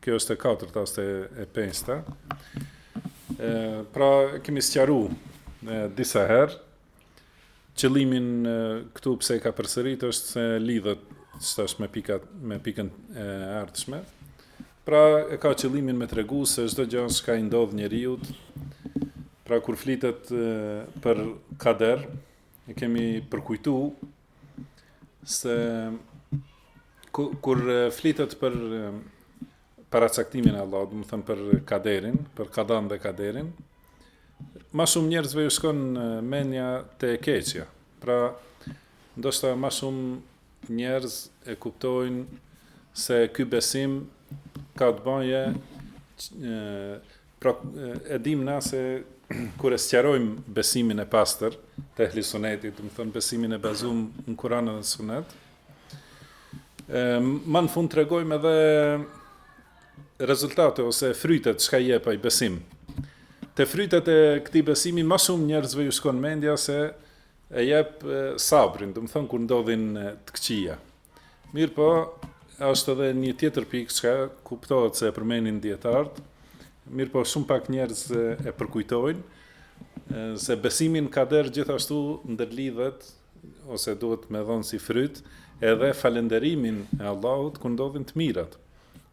Kjo është e katërta ose e pesta. Pra, kemi sqaru disa herë, qëllimin këtu pse i ka përsërit është se lidhet tash me pika, me pikën e ardhshme. Pra, e ka qëllimin me tregu se çdo gjë çka i ndodh njeriut, pra kur flitet për kader, e kemi përkujtu se kur, kur flitet për paracaktimin e Allahut, domethan për kaderin, për kadan dhe kaderin, ma shumë njerëzve ju shkon menja te e keqja. Pra, ndoshta ma shumë njerëz e kuptojnë se ky besim ka të baje Pra, e dimë na se kur e sqarojmë besimin e pastër të ehli sunetit, domethon besimin e bazum në Kur'an dhe Sunet, ma në fund tregojmë edhe rezultate ose frytet çka jep ai besim. Te frytet e këtij besimi ma shumë njerëzve ju shkon mendja se e jep sabrin, domethon kur ndodhin të këqija. Mirëpo, është edhe një tjetër pikë që kuptohet se e përmenin dijetarët, mirëpo shumë pak njerëz e përkujtojnë, se besimi n'kader gjithashtu ndërlidhet, ose duhet me dhonë si fryt, edhe falënderimin e Allahut kur ndodhin të mirat.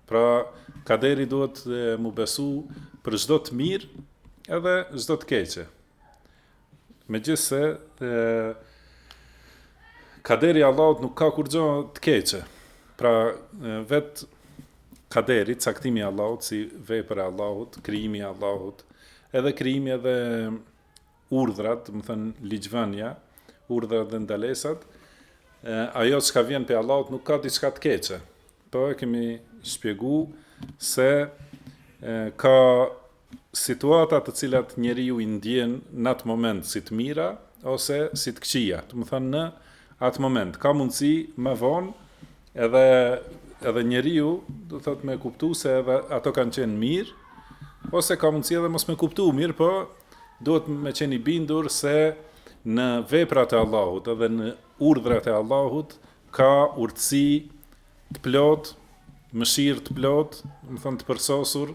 Pra, kaderi duhet m'u besu për çdo të mirë edhe çdo të keqe. Megjithëse e kaderi i Allahut nuk ka kurrgjo të keqe. Pra vet kaderi, caktimi i Allahut si vepër e Allahut, krijimi i Allahut, edhe krijimi edhe urdhrat, domethënë ligjvënia, urdhrat dhe ndalesat, e, ajo çka vjen prej Allahut nuk ka diçka të keqe. Po e kemi shpjegu se e, ka situata të cilat njeriu i ndjen n'atë moment si të mira ose si të këqija, domethan në atë moment. Ka mundësi më vonë edhe edhe njeriu, domethënë me kuptu se edhe ato kanë qenë mirë, ose ka mundësi edhe mos me kuptu, mirëpo duhet me qenë i bindur se në veprat e Allahut edhe në urdhrat e Allahut ka urtësi Të plotë, mëshirë të plotë, domethënë të përsosur,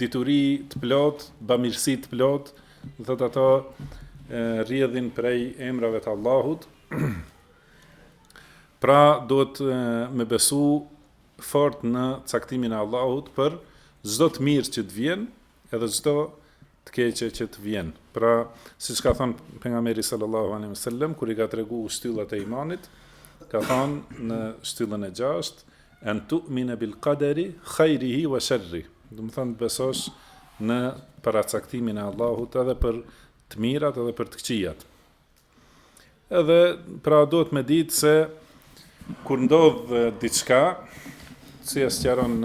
dituri të plotë, bamirësi të plotë, do thotë ato rrjedhin prej emrave të Allahut. pra duhet me besu fort në caktimin e Allahut për çdo të mirë që të vjen, edhe çdo të keqe që të vjen. Pra, siç ka thënë pejgamberi sallallahu alejhi ve sellem kur i ka treguar shtyllat e imanit, ka thënë në shtyllën e 6, "En tu'mina bil qadari khairihi wa sharri." Domethënë të besosh në paracaktimin e Allahut edhe për të mirat edhe për të këqijat. Edhe pra duhet me ditë se kur ndodh diçka, si e sqaron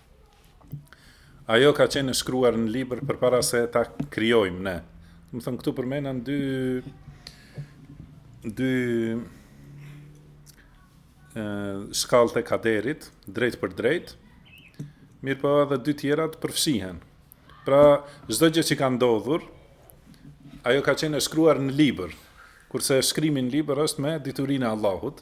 Ajo ka qenë e shkruar në libër përpara se ta krijojmë ne. Domethënë, këtu përmenden dy... dy... shkallët e kaderit, drejtpërdrejt, mirëpo edhe dy tjerat përfshihen. Pra, çdo gjë që ka ndodhur, ajo ka qenë e shkruar në libër, kurse shkrimi në libër është me diturinë e Allahut,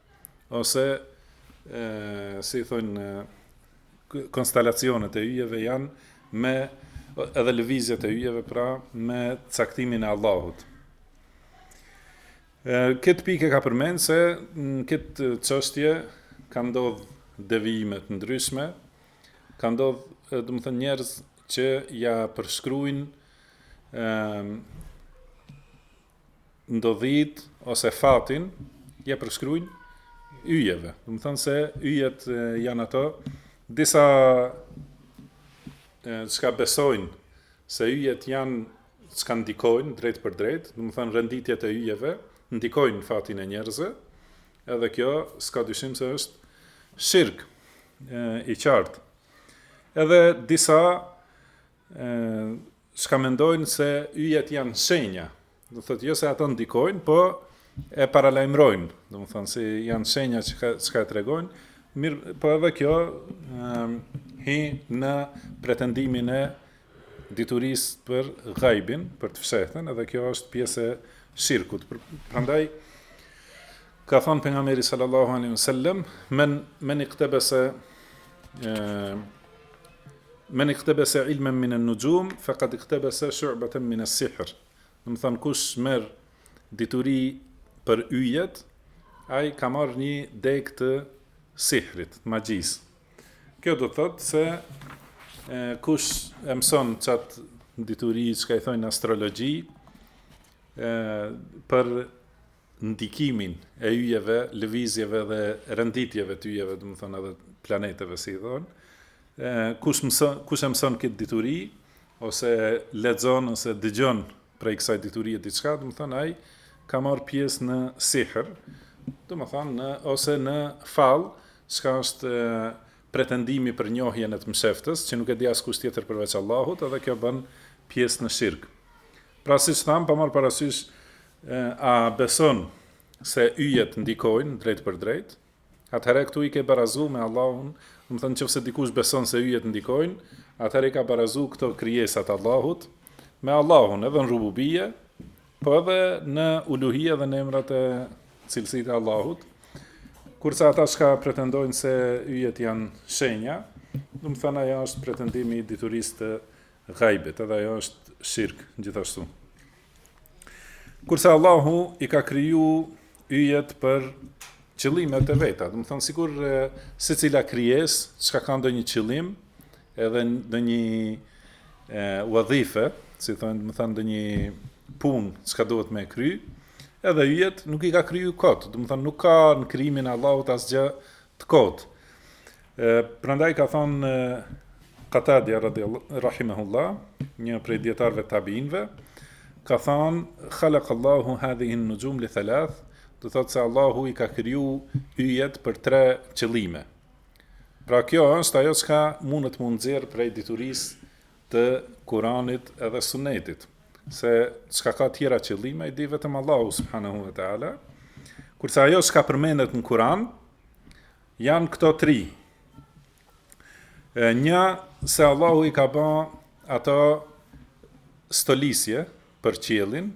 Ose, e, si i thonë, konstelacionet e yjeve janë me edhe lëvizjet e yjeve pra me caktimin e Allahut. Këtë pikë ka përmend se në këtë çështje ka ndodh devijime të ndryshme, ka ndodh domethënë njerëz që ja përshkrujnë e, ndodhitë ose fatin ja përshkruajnë yjeve. Domethënë se yjet janë ato disa çka besojnë se yjet janë çka ndikojnë drejtpërdrejt, domethënë renditjet e yjeve ndikojnë fatin e njerëzve. Edhe kjo s'ka dyshim se është shirk i qartë. Edhe disa çka mendojnë se yjet janë shenja. Do të thotë jo se ato ndikojnë, po e paralajmërojnë, domethënë se janë shenja çka e tregojnë. Mirëpo edhe kjo ëm hin në pretendimin e diturisë për gajbin, për të fshehtën, edhe kjo është pjesë e shirkut. Prandaj ka thënë pejgamberi sallallahu alaihi wasallam, men men iktabasa ë Men iktabasa ilmen min an-nujum faqad iktabasa shu'batan min as-sihr. Domethënë kush merr dituri për yjet, ai ka marrë një degë të sihrit, magjisë. Kjo do të thotë se e, kush e mëson qat dituri çka i thonë astrologji, e, për ndikimin e yjeve, lëvizjeve dhe renditjeve të yjeve, do të thonë edhe planeteve si thonë. Ë kush mëson, kush e mëson këtë dituri ose lexon ose dëgjon prej kësaj diturie diçka, do të thonë ai ka marr pjesë në sihr, do të thonë në ose në fall, çka është pretendimi për njohjen e të mshehtës, që nuk e di askush tjetër përveç Allahut, edhe kjo bën pjesë në shirk. Pra siç tham, pa marr parasysh A beson se yjet ndikojnë drejtpërdrejt? Atëherë këtu i ke barazu me Allahun, do të thonë nëse dikush beson se yjet ndikojnë, atëherë i ka barazu këto krijesa të Allahut me Allahun, edhe në rububie, po edhe në uluhije dhe në emrat e cilësitë e Allahut. Kurse ata që pretendojnë se yjet janë shenja, do të thonë ajo është pretendimi i diturisë të ghaibit, edhe ajo është shirk gjithashtu. Kurse Allahu i ka kriju yjet për qëllimet e veta, do të thonë sikur secila krijesë çka ka ndonjë qëllim, edhe ndonjë wadhife, si thonë, do të thonë ndonjë punë çka duhet me e kry, edhe yjet nuk i ka kriju kot, do të thonë nuk ka në krijimin e Allahut asgjë Të kotë. Prandaj ka thënë Qatadja rahimahullah, një prej dijetarëve tabiinve, ka thënë khalaqallahu hadhihi an-nujum li thalath, do të thotë se Allahu i ka kriju yjet për tre qëllime. Pra kjo është ajo çka mundet me u nxjerr prej diturisë të Kuranit edhe Sunetit, se çka ka tjera qëllime i di vetëm Allahu subhanahu wa taala. Kurse ajo çka përmendet në Kur'an janë këto tri. Një se Allahu i ka bë ato stolisje për qiellin,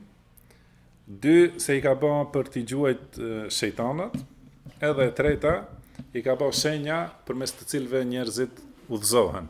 dy se i ka bë për t'i gjuajt shejtanat, edhe e treta i ka bë shenja përmes të cilëve njerëzit udhëzohen.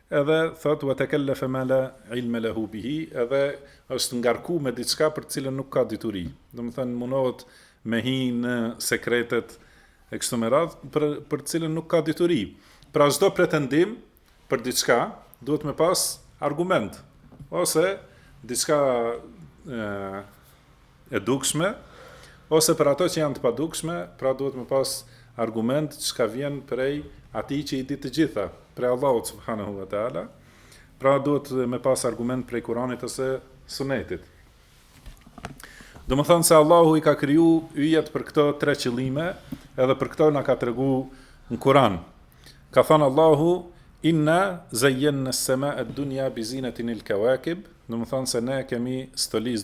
Edhe thotë, Wa takallafa ma la ilme lehu bihi, edhe është ngarku me diçka për të cilën nuk ka dituri. Domethënë munohet me hi në sekretet e kështu me radhë, për për të cilën nuk ka dituri. Pra çdo pretendim për diçka duhet me pas argument ose diçka e dukshme, ose për ato që janë të padukshme, pra duhet me pas argument çka vjen prej Atij që i di të gjitha, prej Allahut subhanehu ve teala, pra duhet me pas argument prej Kuranit ose Sunetit. Do më thënë se Allahu i ka kriju yjet për këto tre qëllime, edhe për këto na ka tregu në Kuran. Ka thënë Allahu, inna zejjenna es-semae ed-dunja bizinetinil kawakib, do më thënë se ne kemi stolis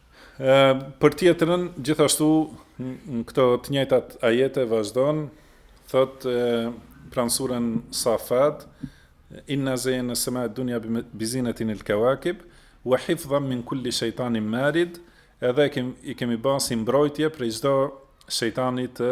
Për tjetrën, gjithashtu, në këto të njëjtat ajete vazhdon, thot pranë surën Saffat, Inna zejjenna sema ed dunja bizinetin il kawakib, wa hifdhan min kulli shejtanin marid, edhe i kemi ba si mbrojtje prej çdo shejtani të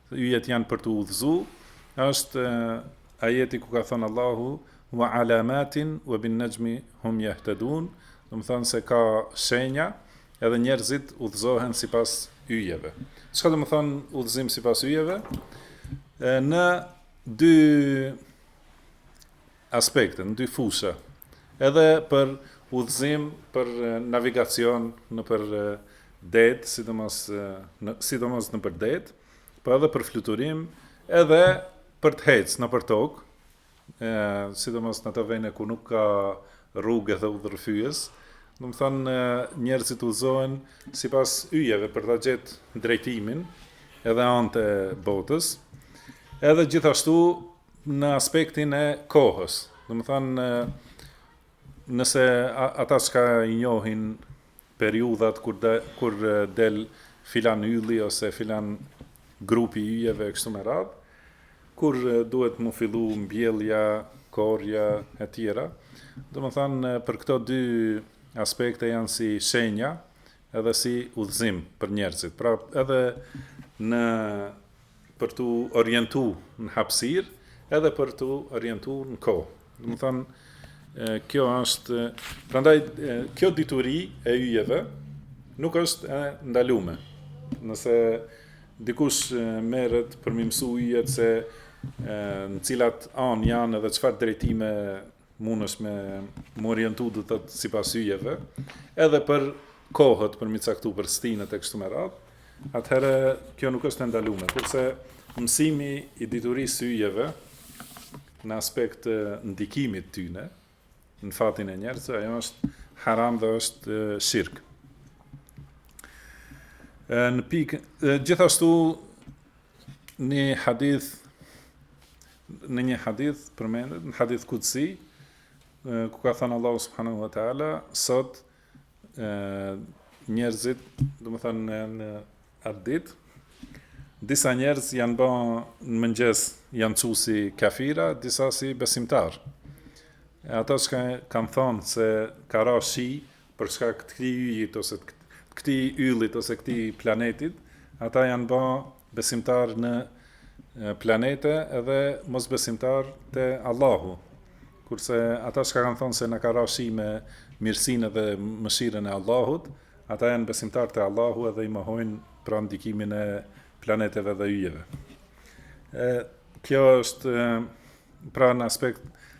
yjet janë për të udhëzu, është ajeti ku ka thënë Allahu wa alamatin wa bin najmi hum yahtadun, domethënë se ka shenja edhe njerëzit udhëzohen sipas yjeve. Çka domethënë udhëzim sipas yjeve? Në dy aspekte, në dy fusha, edhe për udhëzim, për navigacion nëpër det, sidomos, sidomos nëpër det, po edhe për fluturim, edhe për të hec nëpër tokë, sidomos në ato vene ku nuk ka rrugë edhe udhërrëfyes, domethanë njerëzit udhëzohen sipas yjeve për ta gjetë drejtimin edhe anët e botës. Edhe gjithashtu në aspektin e kohës. Domethanë, nëse ata çka i njohin periudat kur, de, kur del filan ylli ose filan grupi i yjeve e kështu me radhë, kur duhet me fillu mbjellja, korrja e tjera. Domethanë, për këto dy aspekte janë si shenja edhe si udhëzim për njerëzit. Pra edhe në për t'u orientu në hapësirë, edhe për t'u orientu në kohë. Domethanë, kjo është, prandaj, kjo dituri e yjeve, nuk është e ndalume. Nëse dikush merret për me i mësu yjet se në cilat anë janë edhe çfarë drejtime Mundesh me u orientu do të thotë sipas yjeve, edhe për kohët për me i caktu për stinët e kështu me radhë, atëherë kjo nuk është e ndalume, kurse mësimi i diturisë së yjeve në aspekt të ndikimit tyne në fatin e njerëzve, ajo është haram dhe është shirk. Në pikë gjithashtu një hadith Në një hadith përmendet, në hadith kudsi, ku ka thënë Allahu subhanahu wa taala, sot njerëzit, domethënë në, në atë ditë, disa njerëz janë ba në mëngjes janë çu si kafira, disa si besimtar. E ata që kanë thënë se ka ra shi, për shkak të këtij yjit ose të këtij yllit ose këtij planetit, ata janë ba besimtar në planete edhe mosbesimtar të Allahu. Kurse ata çka kanë thonë se na ka ra shi me mirësinë edhe mëshirën e Allahut, ata janë besimtar të Allahu edhe i mohojnë pra ndikimin e planeteve dhe yjeve. E, kjo është pra në aspekt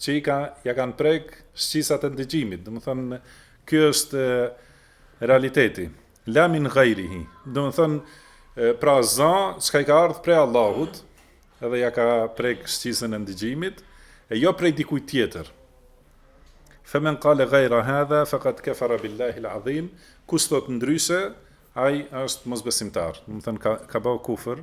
Që i ka, ja kanë prek shqisat e ndëgjimit, domethënë ky është realiteti. La min ghairihi. Domethënë pra za, çka i ka ardhur prej Allahut, edhe ja ka prek shqisën e ndëgjimit, e jo prej dikujt tjetër. Femen kale gajra hadha, fekad kefera billahi l'adhim, kush thot ndryshe, ai është mosbesimtar. Domethënë ka ka ba kufër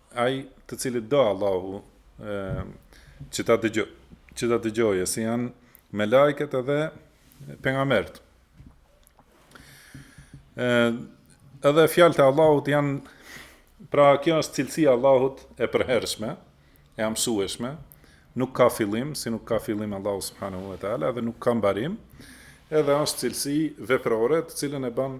Ai të cilit do Allahu e, që ta dëgjo, që ta dëgjojë, si janë melaiket edhe pejgamberët. Edhe fjalët e Allahut janë, pra kjo është cilësi e Allahut e përhershme, e amshueshme, nuk ka fillim, si nuk ka fillim Allahu subhanahu wa taala dhe nuk ka mbarim, edhe është cilësi veprore, të cilën e ban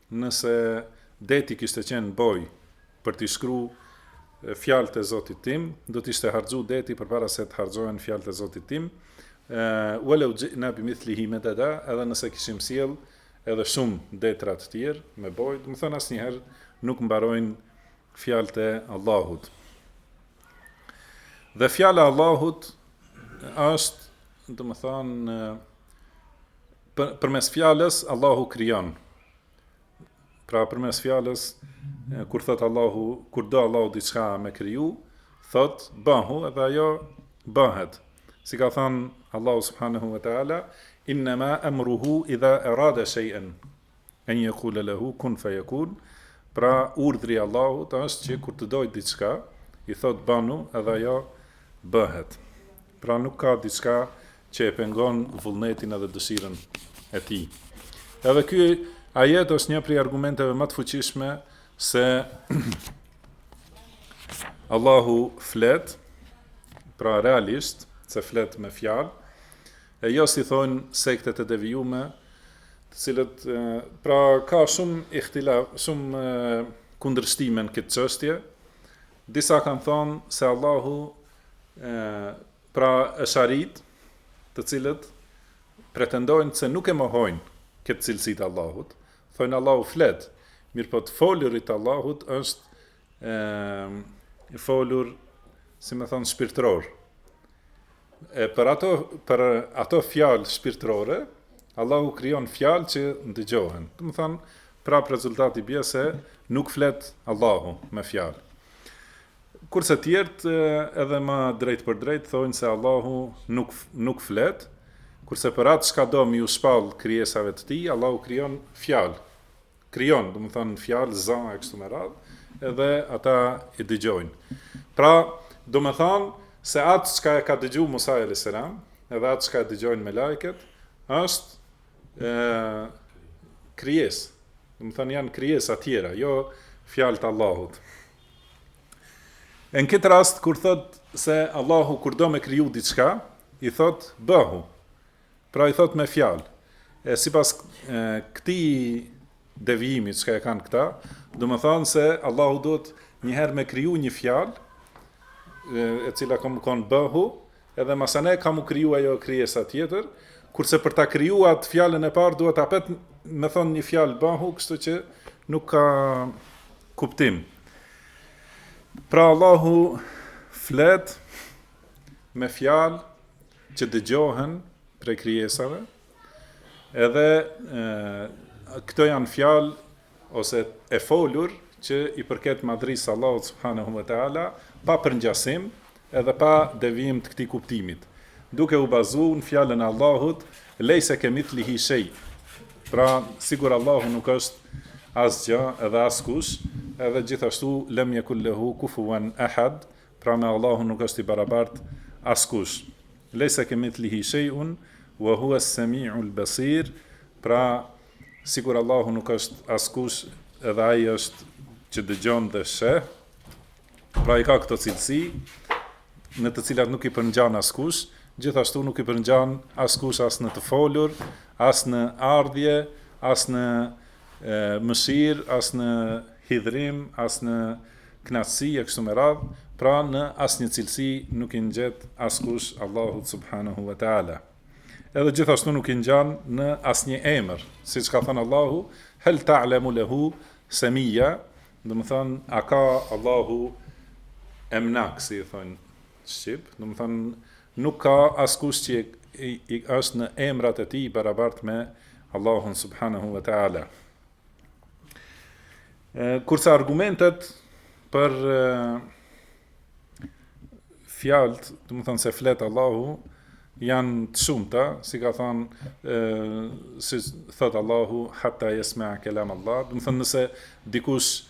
Nëse deti kishte qenë bojë për t'i shkru fjalët e Zotit tim, do t'ishte harxhu deti përpara se të harxhohen fjalët e Zotit tim. Walau ji'na bimithlihi madada, edhe nëse kishim sjell edhe shumë detra të tjerë me bojë, domethanë asnjëherë nuk mbarojnë fjalët e Allahut. Dhe fjala e Allahut është, domethanë, Për, përmes fjalës Allahu krijon. Pra përmes fjalës kur thot Allahu, kur do Allahu diçka me kriju, thot bahu edhe ajo bahet. Si ka thënë Allahu subhanahu wa taala, "Innama amruhu idha arada shay'an." En yekule lehu kun feyekun, pra urdhri i Allahut është që kur të dojë diçka, i thotë banu edhe ajo bëhet. Pra nuk ka diçka që e pengon vullnetin edhe dëshirën e tij. Edhe ky ajet është një prej argumenteve ma të fuqishme se Allahu flet, pra realisht, se flet me fjalë, e jo si thojnë sektet e devijume, të cilët pra ka shumë ihtilaf, shumë kundërshtime në këtë çështje. Disa kanë thonë se Allahu e, pra esharitë, të cilët pretendojnë se nuk e mohojnë këtë cilësi të Allahut, thojnë Allahu flet, mirëpo të folurit e Allahut është e folur, si me thonë, shpirtërore. E për ato, për ato fjalë shpirtërore, Allahu krijon fjalë që dëgjohen. Domethonë, prap rezultati bie se nuk flet Allahu me fjalë. Kurse tjerët eh, edhe ma drejtpërdrejt, thonë se Allahu nuk, nuk flet, kurse për atë çka do m'iu shpall krijesave të tij, Allahu krijon fjalë. krijon, domethonë fjalë za e kështu me radhë, edhe ata i dëgjojnë. Pra, domethonë se atë çka e ka dëgju Musa alejhi selam, edhe atë çka e dëgjojnë melaiket, është e, krijesë. Domethonë janë krijesa tjera, jo fjalë të Allahut. Në këtë rast, kur thotë se Allahu kur do me kriju diçka, i thotë bëhu. Pra i thotë me fjalë, e sipas këtij devijimit çka e kanë këta, domethonë se Allahu duhet një herë me kriju një fjalë e cila ka me kon bëhu, edhe masanej ka m'u kriju ajo krijesa tjetër, kurse për ta kriju atë fjalën e parë duhet apet me thon një fjalë bëhu, kështu që nuk ka kuptim. Pra Allahu flet me fjalë që dëgjohen prej krijesave, edhe e, këto janë fjalë ose e folur që i përket madhrisë së Allahut subhanahu wa taala, pa përngjasim edhe pa devijim të këtij kuptimit, duke u bazu në fjalën e Allahut lejse kemithlihi shej. Pra, sikur Allahu nuk është asgjë edhe askush, edhe gjithashtu lem jekun lahu kufuwan ahad, Pra me Allahun nuk është i barabartë askush. Lejse ke mithlihi shejun, wa hua semi'u l'besir, pra sikur Allahu nuk është askush edhe ai është që dëgjon dhe sheh, pra i ka këto cilësi, në të cilat nuk i përngjan askush, gjithashtu nuk i përngjan askush as në të folur, as në ardhje, as në mëshirë, as në hidhërim, as në kënaqësi e kështu me radhë, pra në asnjë cilësi nuk i ngjet askush Allahut subhanahu wa taala. Edhe gjithashtu nuk i ngjan në asnjë emër, siç ka thënë Allahu, hal ta'lamu lahu samia, domethonë a ka Allahu emnak, si i thonë shqip, domethonë Nuk ka askush që i është në emrat e tij barabartë me Allahun subhanehu ve teala. Kurse argumentet për fjalët, domethonë se flet Allahu, janë të shumta, si ka thënë si thot Allahu hatta yasma'a kalam Allah, domethonë nëse dikush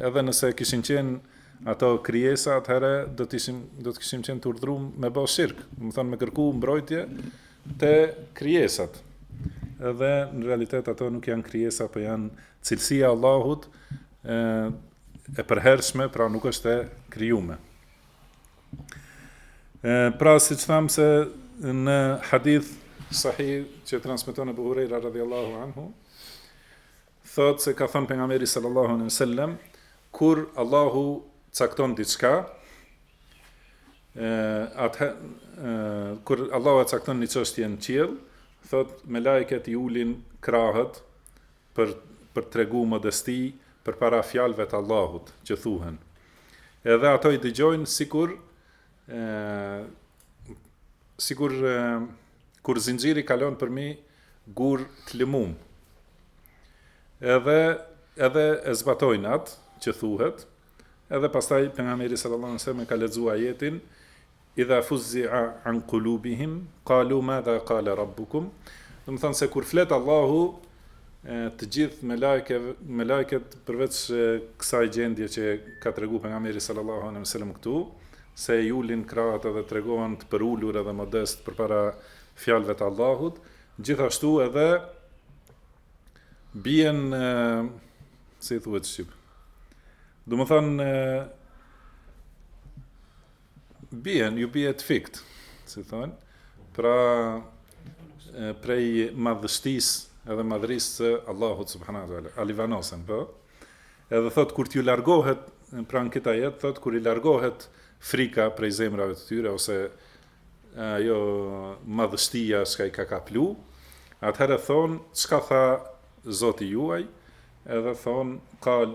Edhe nëse kishin qenë ato krijesa atëherë do të kishim qenë të urdhëruar me bë shirk, domethënë me kërku mbrojtje te krijesat. Edhe në realitet ato nuk janë krijesa, po janë cilësia e Allahut e, e përhershme, pra nuk është e krijuar. Pra, siç thamë se në hadith sahih që transmiton Ebu Hurejra radhiyallahu anhu, Thotë se ka thënë Pejgamberi sallallahu alejhi ve sellem, kur Allahu cakton diçka, atë kur Allahu e cakton një çështje në qiell, thot melajket i ulin krahët për për tregu modesti përpara fjalëve të Allahut që thuhen. Edhe ato i dëgjojnë sikur ë sikur e, Kur zinxhiri kalon përmi gurë t'lëmum. Edhe edhe e zbatojnë atë që thuhet, edhe pastaj pejgamberi sallallahu alejhi ve sellem e ka lexu ajetin idha fuzzi'a an kulubihim qalu madha qala rabbukum, domethënë se kur flet Allahu Të gjithë melajket përveç kësaj gjendje që ka tregu Pejgamberi sallallahu alejhi ve selem këtu, se i ulin krahët edhe tregohen të përulur edhe modest përpara fjalëve të Allahut, gjithashtu edhe bien si i thuhet shqip. Domethënë Bien, ju bie të fikët, si thonë, pra prej madhështis edhe madhërisë së Allahut subhanahu wa taala. Alivanosen, po. Edhe thot kur t'ju largohet pra në këtë ajet, thot kur i largohet frika prej zemrave të tyre ose ajo madhështia që i ka kaplu, atëherë thon çka tha Zoti juaj, edhe thon qal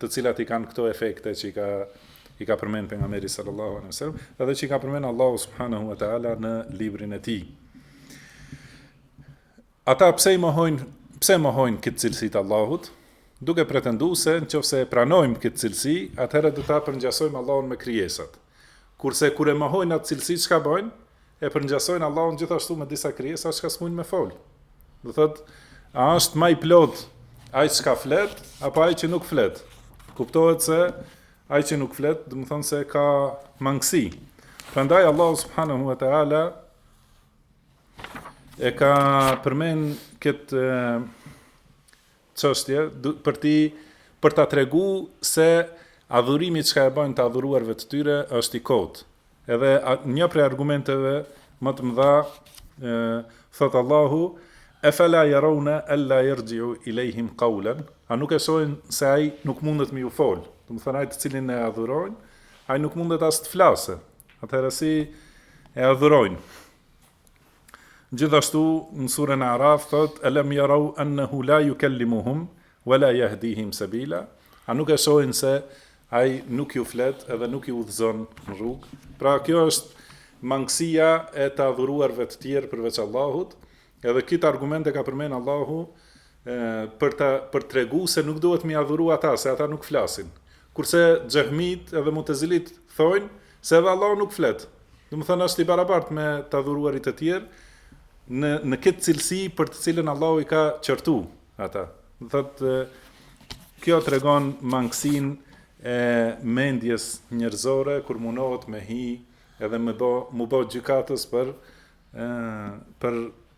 të cilat i kanë këto efekte që i ka i ka përmend pejgamberi sallallahu alejhi wasallam, edhe që i ka përmend Allahu subhanahu wa taala në librin e tij. Ata pse i mohojnë, pse mohojnë këtë cilësi të Allahut? Duke pretendu se nqoftëse e pranojmë këtë cilësi, atëherë do ta përngjasojmë Allahun me krijesat. Kurse kur e mohojnë atë cilësi çka bëjnë? E përngjasojnë Allahun gjithashtu me disa krijesa çka s'mujnë me fol. Do thotë, a është ma i plotë ai çka flet apo ai që nuk flet? Kuptohet se ai që nuk flet, domethënë se ka mangësi. Prandaj Allahu subhanahu wa taala e ka përmend këtë çështje për t'i për ta tregu se adhurimi çka e bëjnë të adhuruarve të tyre është i kot. Edhe një prej argumenteve më të mëdha ë thot Allahu e fala yarawna alla yarji'u ilayhim qawlan a nuk e shohin se ai nuk mundet me ju fol domethënë ai të cilin e adhurojnë ai nuk mundet as të flasë atëherë si e adhurojnë Gjithashtu në suren Araf thot alam yaraw ennehu la yukellimuhum wa la yahdihim sabila a nuk e shohin se ai nuk ju flet edhe nuk ju udhëzon në rrugë pra kjo është mangësia e të adhuruarve të tjerë përveç Allahut edhe këtë argument e ka përmend Allahu për ta për tregu se nuk duhet m'i adhuru ata se ata nuk flasin kurse xhehmit edhe mutezilit thojn se edhe Allahu nuk flet domethën asht i barabart me të adhuruarit e tjer në në kët cilësi për të cilën Allahu i ka qortu ata do thot kjo tregon mangësin e mendjes njerzore kur munohet me hi edhe me bo mu bo gjykatës për për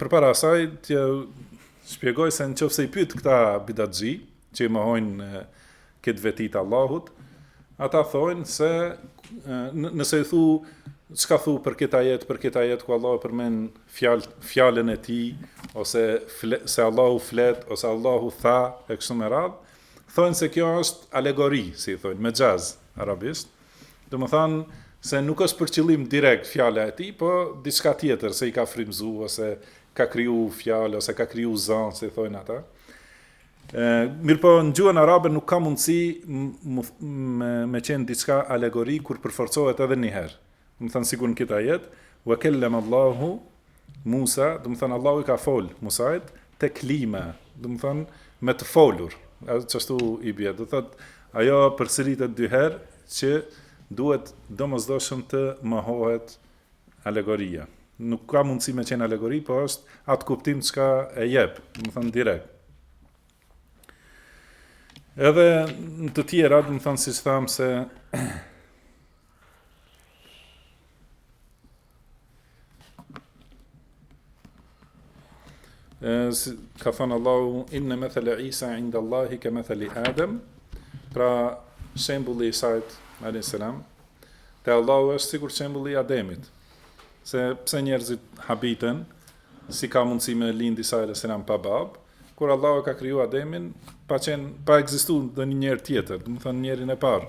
Përpara asaj, të shpjegoj se në qofë se i pytë këta bidatxhi, që i mohojnë këtë veti t'Allahut, ata thonë se nëse i thu, çka thu për kët ajet, për kët ajet, ku Allahu përmen fjal, fjalën e tij, ose fle, se Allahu flet, ose Allahu tha, e kështu me radhë, thonë se kjo është alegori, si i thonë, mexhaz, arabisht, Domethënë se nuk është për qëllim direkt fjala e tij, po diçka tjetër se i ka frymzu ose ka kriju fjalë ose ka kriju zë, si thonë ata. Mirëpo, në gjuhën arabe nuk ka mundësi me, me qenë diçka alegori kur përforcohet edhe njëherë. Domethënë sikur në kit ajet, wa kellemallahu Musa, domethënë Allahu i ka fol Musait teklima, domethënë me të folur. Që ashtu i bie, do thotë ajo përsëritet dy herë që duhet domosdoshëm të mohohet alegoria. Nuk ka mundësi me qenë alegori, po është atë kuptim çka e jep, domethënë direkt. Edhe në të tjera, domethënë siç thamë se ka thënë Allahu inna mathala Isa inda Allahi ka mathali Adam pra shembulli i Isait alayhis salam te Allahu është sikur shembulli i Ademit se pse njerëzit habiten si ka mundësi me lind Isa alayhis salam pa bab kur Allahu e ka kriju Ademin pa qen pa ekzistu ndonjë njeri tjetër domethënë njerin e parë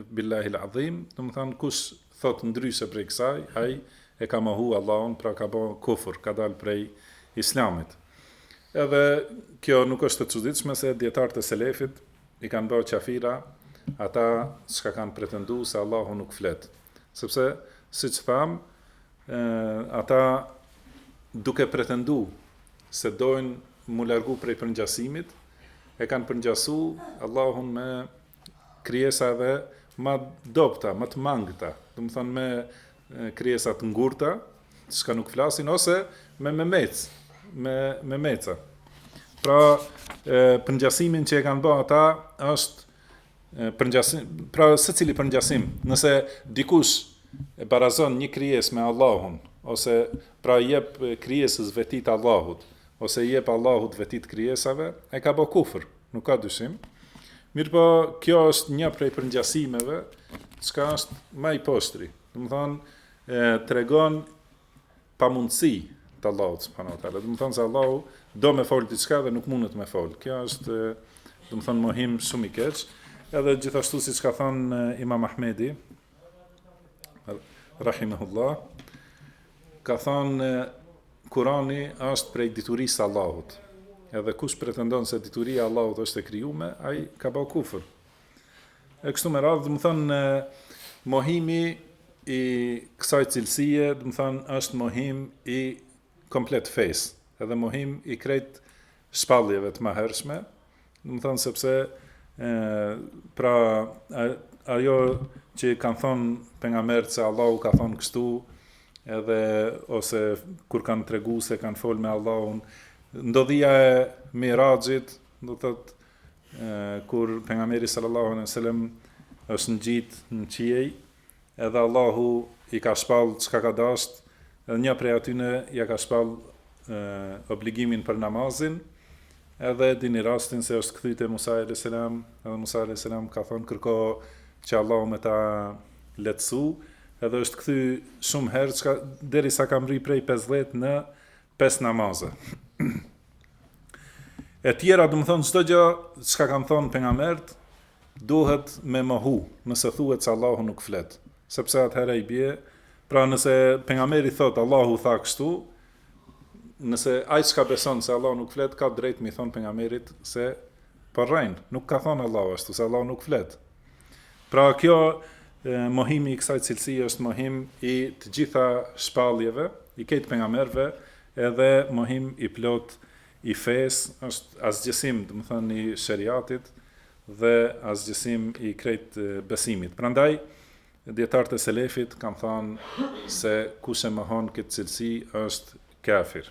Billahil adhim, domethënë kush thotë ndryshe prej kësaj, ai e ka mohu Allahun, pra ka bo kufër, ka dalë prej Islamit. Edhe kjo nuk është e çuditshme se dijetarët e selefit i kanë bërë qafira ata çka kanë pretenduar se Allahu nuk flet. Sepse siç thamë, ata duke pretendu se dojnë mu largu prej përngjasimit, e kanë përngjasu Allahun me krijesave ma t'dobta, ma të mangëta, domethonë me krijesa të ngurta, çka nuk flasin, ose me memecë, me, memeca. Pra, përngjasimin që e kanë bo ata, është përngjasim, pra secili përngjasim, nëse dikush e barazon një krijesë me Allahun, ose pra i jep krijesës vetitë e Allahut, ose i jep Allahut vetitë e krijesave, e ka bo kufër. Nuk ka dyshim. Mirëpo, kjo është një prej përngjasimeve, çka është ma i poshtri. Domethonë, tregon pamundësi të Allahut subhanehu ve teala. Domethonë se Allahu do me folë diçka edhe nuk mundet me folë. Kjo është, domethonë, mohim shumë i keq. Edhe gjithashtu siç ka thonë eh, Imam Ahmedi, Rahimahullah, ka thanë, Kurani është prej diturisë së Allahut, edhe kush pretendon se dituria e Allahut është e krijume, ai ka ba kufër. E kështu me radhë, domethanë, mohimi i kësaj cilësie, domethanë, është mohim i komplet fesë, edhe mohim i krejt shpalljeve të mahershme, domethonë sepse ë pra ajo që kanë thon pejgamberët se Allahu ka thon kështu, edhe ose kur kanë tregu se kanë fol me Allahun, ndodhia e Miraxhit, do të thotë, kur pejgamberi sallallahu alejhi ve sellem është ngjit në qiej, Edhe Allahu i ka shpall çka ka dasht, edhe një prej atyne ia ka shpall obligimin për namazin, edhe e dini rastin se është kthy te Musa alejselam, edhe Musa alejselam ka thonë kërko që Allahu me ta lehtësu, edhe është kthy shumë herë, çka, derisa ka mbri prej pesëdhjetë në Pesë namaze. E tjera, domethonë çdo gjo çka kanë thonë pejgamberët, duhet me mohu, nëse thuhet se Allahu nuk flet, sepse atëherë i bie, pra nëse pejgamberi thot Allahu tha kështu, nëse ai çka beson se Allahu nuk flet, ka drejt m'i thon pejgamberit se po rren, nuk ka thon Allahu ashtu se Allahu nuk flet, Pra kjo mohimi i kësaj cilësie është mohim i të gjitha shpalljeve, i krejt pejgamberëve, edhe mohim i plot i fesë, është asgjësim, domethënë i sheriatit dhe asgjësim i krejt besimit. Prandaj dijetarët e selefit kanë thënë se kush e mohon këtë cilësi është kafir.